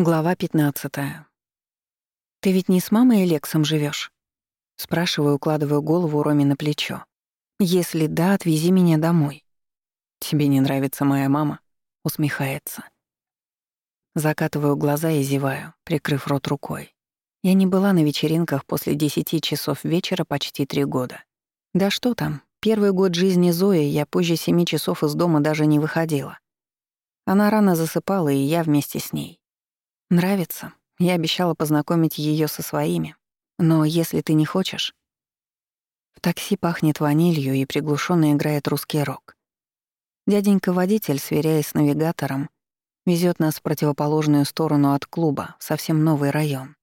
Глава 15. «Ты ведь не с мамой и Лексом живешь? Спрашиваю, укладываю голову Роме на плечо. «Если да, отвези меня домой». «Тебе не нравится моя мама?» — усмехается. Закатываю глаза и зеваю, прикрыв рот рукой. Я не была на вечеринках после десяти часов вечера почти три года. Да что там, первый год жизни Зои я позже семи часов из дома даже не выходила. Она рано засыпала, и я вместе с ней. Нравится. Я обещала познакомить ее со своими. Но если ты не хочешь... В такси пахнет ванилью и приглушенно играет русский рок. Дяденька-водитель, сверяясь с навигатором, везет нас в противоположную сторону от клуба, совсем новый район.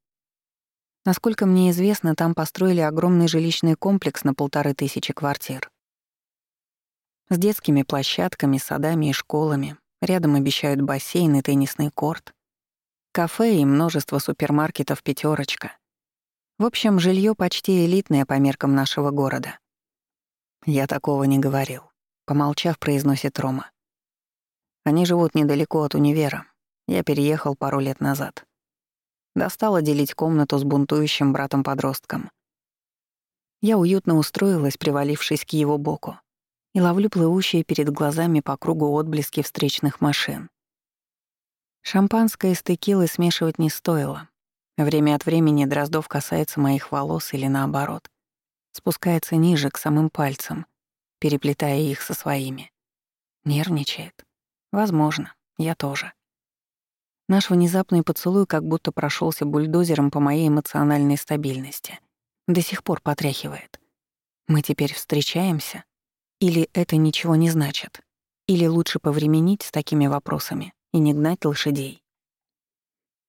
Насколько мне известно, там построили огромный жилищный комплекс на полторы тысячи квартир. С детскими площадками, садами и школами. Рядом обещают бассейн и теннисный корт. Кафе и множество супермаркетов «Пятерочка». В общем, жилье почти элитное по меркам нашего города. Я такого не говорил. Помолчав, произносит Рома. Они живут недалеко от универа. Я переехал пару лет назад. Достала делить комнату с бунтующим братом-подростком. Я уютно устроилась, привалившись к его боку, и ловлю плывущие перед глазами по кругу отблески встречных машин. Шампанское с текилой смешивать не стоило. Время от времени Дроздов касается моих волос или наоборот. Спускается ниже, к самым пальцам, переплетая их со своими. Нервничает. Возможно, я тоже. Наш внезапный поцелуй как будто прошелся бульдозером по моей эмоциональной стабильности. До сих пор потряхивает. Мы теперь встречаемся? Или это ничего не значит? Или лучше повременить с такими вопросами и не гнать лошадей.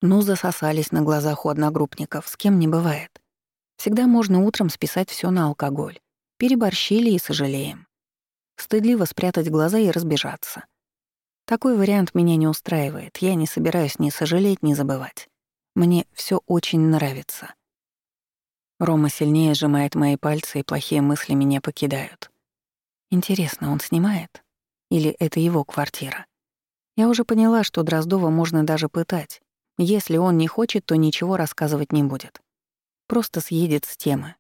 Ну, засосались на глазах у одногруппников, с кем не бывает. Всегда можно утром списать все на алкоголь. Переборщили и сожалеем. Стыдливо спрятать глаза и разбежаться. Такой вариант меня не устраивает. Я не собираюсь ни сожалеть, ни забывать. Мне все очень нравится. Рома сильнее сжимает мои пальцы, и плохие мысли меня покидают. Интересно, он снимает? Или это его квартира? Я уже поняла, что Дроздова можно даже пытать. Если он не хочет, то ничего рассказывать не будет. Просто съедет с темы.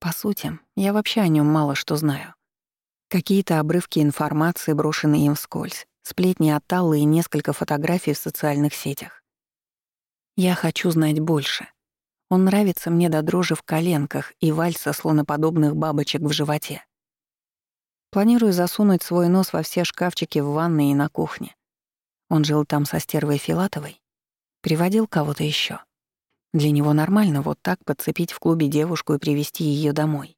По сути, я вообще о нем мало что знаю. Какие-то обрывки информации, брошенные им вскользь, сплетни от Таллы и несколько фотографий в социальных сетях. Я хочу знать больше. Он нравится мне до дрожи в коленках и вальса слоноподобных бабочек в животе. Планирую засунуть свой нос во все шкафчики в ванной и на кухне. Он жил там со стервой Филатовой? Приводил кого-то еще. Для него нормально вот так подцепить в клубе девушку и привести ее домой.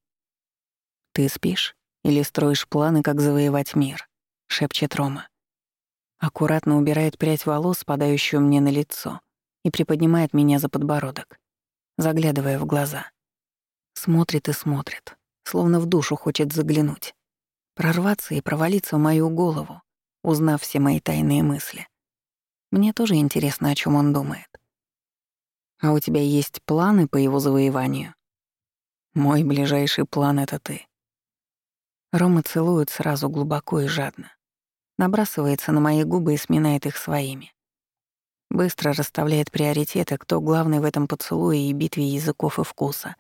«Ты спишь или строишь планы, как завоевать мир?» — шепчет Рома. Аккуратно убирает прядь волос, спадающую мне на лицо, и приподнимает меня за подбородок, заглядывая в глаза. Смотрит и смотрит, словно в душу хочет заглянуть. Прорваться и провалиться в мою голову, узнав все мои тайные мысли. Мне тоже интересно, о чем он думает. А у тебя есть планы по его завоеванию? Мой ближайший план — это ты. Рома целует сразу глубоко и жадно. Набрасывается на мои губы и сминает их своими. Быстро расставляет приоритеты, кто главный в этом поцелуе и битве языков и вкуса.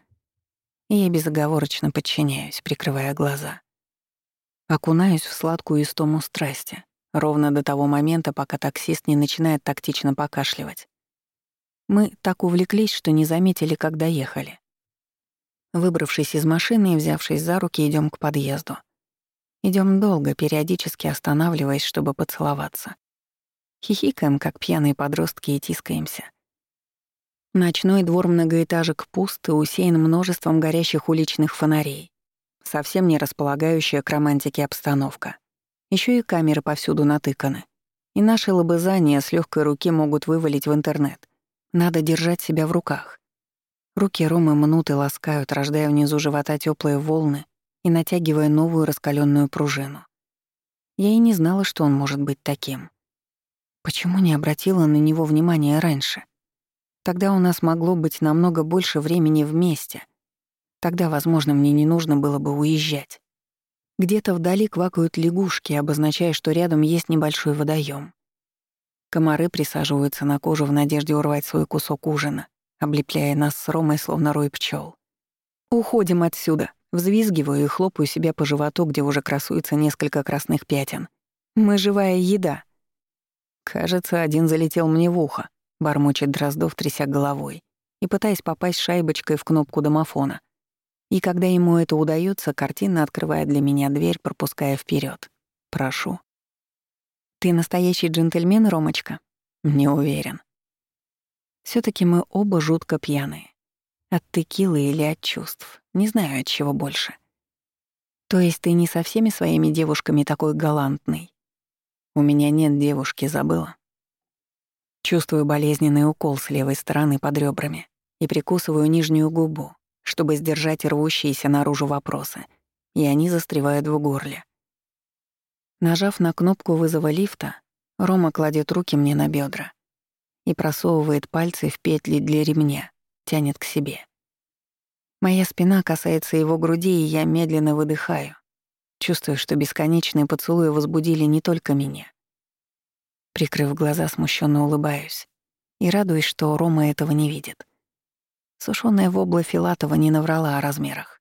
И я безоговорочно подчиняюсь, прикрывая глаза. Окунаюсь в сладкую истому страсти, Ровно до того момента, пока таксист не начинает тактично покашливать. Мы так увлеклись, что не заметили, как доехали. Выбравшись из машины и взявшись за руки, идем к подъезду. Идем долго, периодически останавливаясь, чтобы поцеловаться. Хихикаем, как пьяные подростки, и тискаемся. Ночной двор многоэтажек пуст и усеян множеством горящих уличных фонарей, совсем не располагающая к романтике обстановка. Еще и камеры повсюду натыканы. И наши лобызания с легкой руки могут вывалить в интернет. Надо держать себя в руках. Руки Ромы мнут и ласкают, рождая внизу живота теплые волны и натягивая новую раскаленную пружину. Я и не знала, что он может быть таким. Почему не обратила на него внимания раньше? Тогда у нас могло быть намного больше времени вместе. Тогда, возможно, мне не нужно было бы уезжать. Где-то вдали квакают лягушки, обозначая, что рядом есть небольшой водоем. Комары присаживаются на кожу в надежде урвать свой кусок ужина, облепляя нас с Ромой словно рой пчел. «Уходим отсюда!» Взвизгиваю и хлопаю себя по животу, где уже красуется несколько красных пятен. «Мы живая еда!» Кажется, один залетел мне в ухо, бормочет Дроздов, тряся головой, и пытаясь попасть шайбочкой в кнопку домофона. И когда ему это удается, картина открывает для меня дверь, пропуская вперед. Прошу. Ты настоящий джентльмен, Ромочка? Не уверен. все таки мы оба жутко пьяные. От текилы или от чувств. Не знаю, от чего больше. То есть ты не со всеми своими девушками такой галантный? У меня нет девушки, забыла. Чувствую болезненный укол с левой стороны под ребрами и прикусываю нижнюю губу, чтобы сдержать рвущиеся наружу вопросы, и они застревают в горле. Нажав на кнопку вызова лифта, Рома кладет руки мне на бедра и просовывает пальцы в петли для ремня, тянет к себе. Моя спина касается его груди, и я медленно выдыхаю, чувствуя, что бесконечные поцелуи возбудили не только меня. Прикрыв глаза, смущенно улыбаюсь и радуюсь, что Рома этого не видит. Сушёная вобла Филатова не наврала о размерах.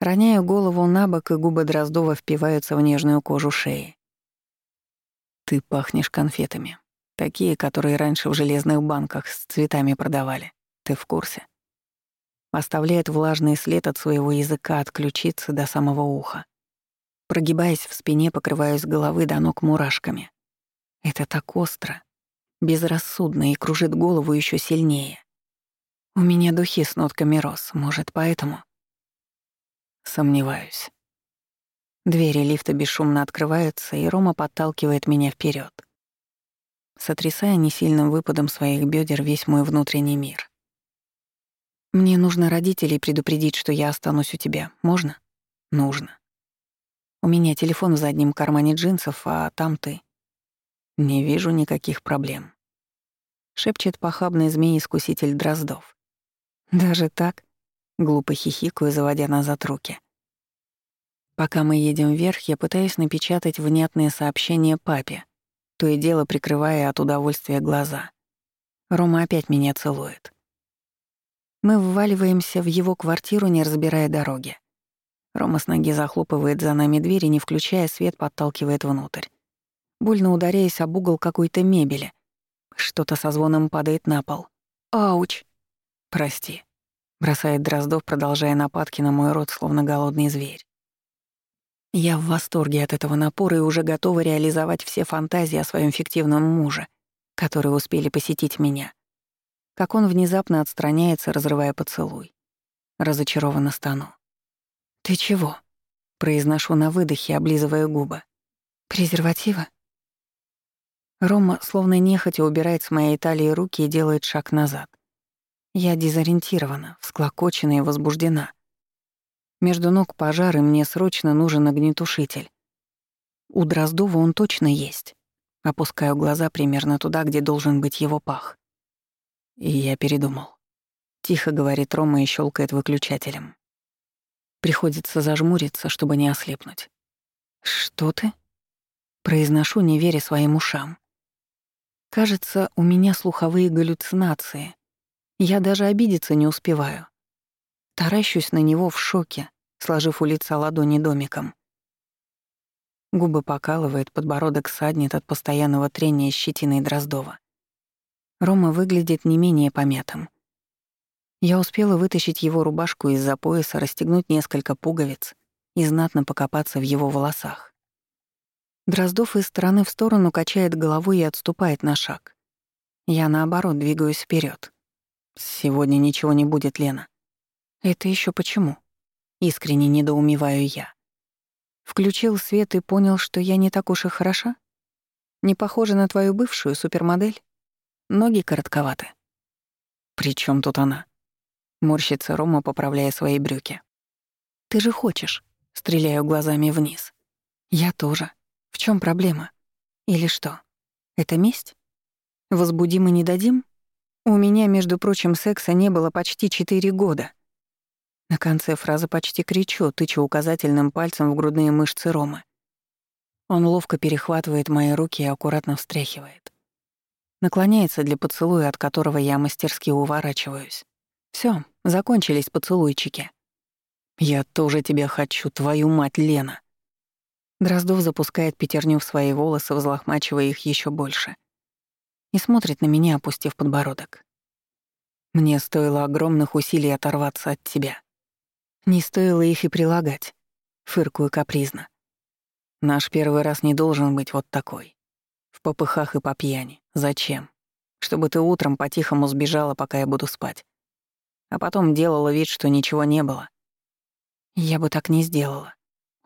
Роняю голову на бок, и губы Дроздова впиваются в нежную кожу шеи. «Ты пахнешь конфетами. Такие, которые раньше в железных банках с цветами продавали. Ты в курсе?» Оставляет влажный след от своего языка от ключицы до самого уха. Прогибаясь в спине, покрываюсь головы до ног мурашками. Это так остро, безрассудно и кружит голову еще сильнее. У меня духи с нотками роз, может, поэтому? Сомневаюсь. Двери лифта бесшумно открываются, и Рома подталкивает меня вперед, сотрясая несильным выпадом своих бедер весь мой внутренний мир. Мне нужно родителей предупредить, что я останусь у тебя. Можно? Нужно. У меня телефон в заднем кармане джинсов, а там ты. Не вижу никаких проблем. Шепчет похабный змей-искуситель Дроздов. Даже так? Глупо хихикаю, заводя назад руки. Пока мы едем вверх, я пытаюсь напечатать внятные сообщения папе, то и дело прикрывая от удовольствия глаза. Рома опять меня целует. Мы вваливаемся в его квартиру, не разбирая дороги. Рома с ноги захлопывает за нами дверь и, не включая свет, подталкивает внутрь. Больно ударяясь об угол какой-то мебели. Что-то со звоном падает на пол. «Ауч!» «Прости», — бросает Дроздов, продолжая нападки на мой рот, словно голодный зверь. Я в восторге от этого напора и уже готова реализовать все фантазии о своем фиктивном муже, которые успели посетить меня. Как он внезапно отстраняется, разрывая поцелуй. Разочарованно стану. «Ты чего?» — произношу на выдохе, облизывая губы. «Презерватива?» Рома словно нехотя убирает с моей талии руки и делает шаг назад. Я дезориентирована, всклокочена и возбуждена. Между ног пожар, и мне срочно нужен огнетушитель. У Дроздова он точно есть. Опускаю глаза примерно туда, где должен быть его пах. И я передумал. Тихо говорит Рома и щелкает выключателем. Приходится зажмуриться, чтобы не ослепнуть. «Что ты?» Произношу, не веря своим ушам. Кажется, у меня слуховые галлюцинации, я даже обидеться не успеваю. Таращусь на него в шоке, сложив у лица ладони домиком. Губы покалывает, подбородок саднет от постоянного трения щетиной Дроздова. Рома выглядит не менее помятым. Я успела вытащить его рубашку из-за пояса, расстегнуть несколько пуговиц и знатно покопаться в его волосах. Дроздов из стороны в сторону качает головой и отступает на шаг. Я, наоборот, двигаюсь вперед. «Сегодня ничего не будет, Лена». «Это еще почему?» Искренне недоумеваю я. Включил свет и понял, что я не так уж и хороша? Не похожа на твою бывшую супермодель? Ноги коротковаты. «При чем тут она?» Морщится Рома, поправляя свои брюки. «Ты же хочешь?» Стреляю глазами вниз. «Я тоже. В чем проблема? Или что? Это месть? Возбудим и не дадим?» У меня, между прочим, секса не было почти четыре года. На конце фразы почти кричу, тычу указательным пальцем в грудные мышцы Ромы. Он ловко перехватывает мои руки и аккуратно встряхивает. Наклоняется для поцелуя, от которого я мастерски уворачиваюсь. Все, закончились поцелуйчики. «Я тоже тебя хочу, твою мать, Лена!» Дроздов запускает пятерню в свои волосы, взлохмачивая их еще больше. И смотрит на меня, опустив подбородок. Мне стоило огромных усилий оторваться от тебя. Не стоило их и прилагать. Фыркую капризно. Наш первый раз не должен быть вот такой. В попыхах и по пьяни. Зачем? Чтобы ты утром по-тихому сбежала, пока я буду спать. А потом делала вид, что ничего не было. Я бы так не сделала.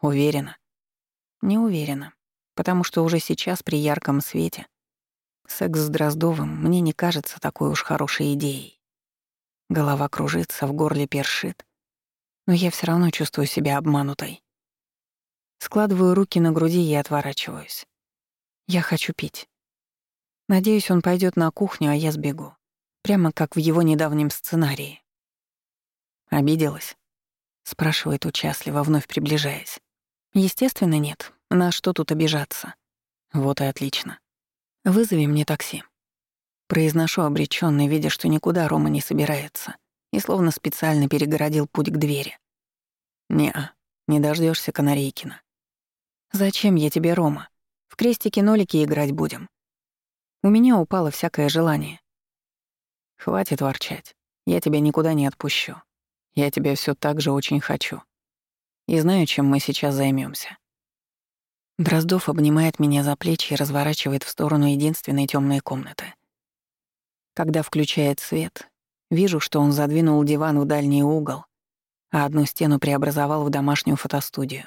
Уверена. Не уверена, потому что уже сейчас при ярком свете секс с Дроздовым мне не кажется такой уж хорошей идеей. Голова кружится, в горле першит, но я все равно чувствую себя обманутой. Складываю руки на груди и отворачиваюсь. Я хочу пить. Надеюсь, он пойдет на кухню, а я сбегу. Прямо как в его недавнем сценарии. «Обиделась?» — спрашивает участливо, вновь приближаясь. Естественно, нет. На что тут обижаться? Вот и отлично. Вызови мне такси. Произношу обречённо, видя, что никуда Рома не собирается, и словно специально перегородил путь к двери. «Не-а, не дождёшься Канарейкина». «Зачем я тебе, Рома? В крестики-нолики играть будем». У меня упало всякое желание. «Хватит ворчать. Я тебя никуда не отпущу. Я тебя всё так же очень хочу и знаю, чем мы сейчас займемся. Дроздов обнимает меня за плечи и разворачивает в сторону единственной темной комнаты. Когда включает свет, вижу, что он задвинул диван в дальний угол, а одну стену преобразовал в домашнюю фотостудию.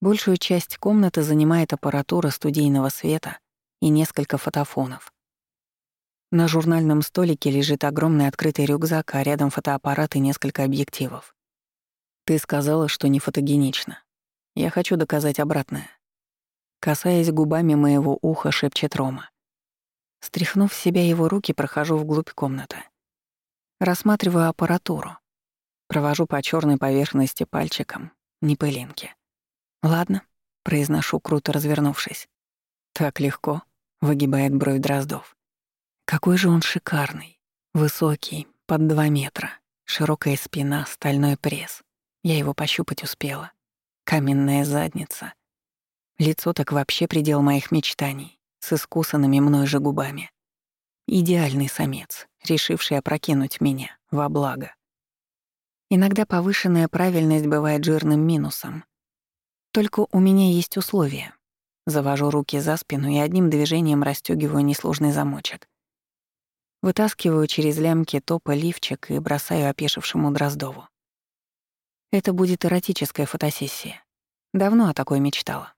Большую часть комнаты занимает аппаратура студийного света и несколько фотофонов. На журнальном столике лежит огромный открытый рюкзак, а рядом фотоаппарат и несколько объективов. Ты сказала, что не фотогенично. Я хочу доказать обратное. Касаясь губами моего уха, шепчет Рома. Стряхнув с себя его руки, прохожу вглубь комнаты. Рассматриваю аппаратуру. Провожу по черной поверхности пальчиком, не пылинки. «Ладно», — произношу, круто развернувшись. «Так легко», — выгибает бровь Дроздов. «Какой же он шикарный. Высокий, под два метра. Широкая спина, стальной пресс. Я его пощупать успела. Каменная задница. Лицо так вообще предел моих мечтаний, с искусанными мной же губами. Идеальный самец, решивший опрокинуть меня во благо. Иногда повышенная правильность бывает жирным минусом. Только у меня есть условия. Завожу руки за спину и одним движением расстёгиваю несложный замочек. Вытаскиваю через лямки топа лифчик и бросаю опешившему Дроздову. Это будет эротическая фотосессия. Давно о такой мечтала.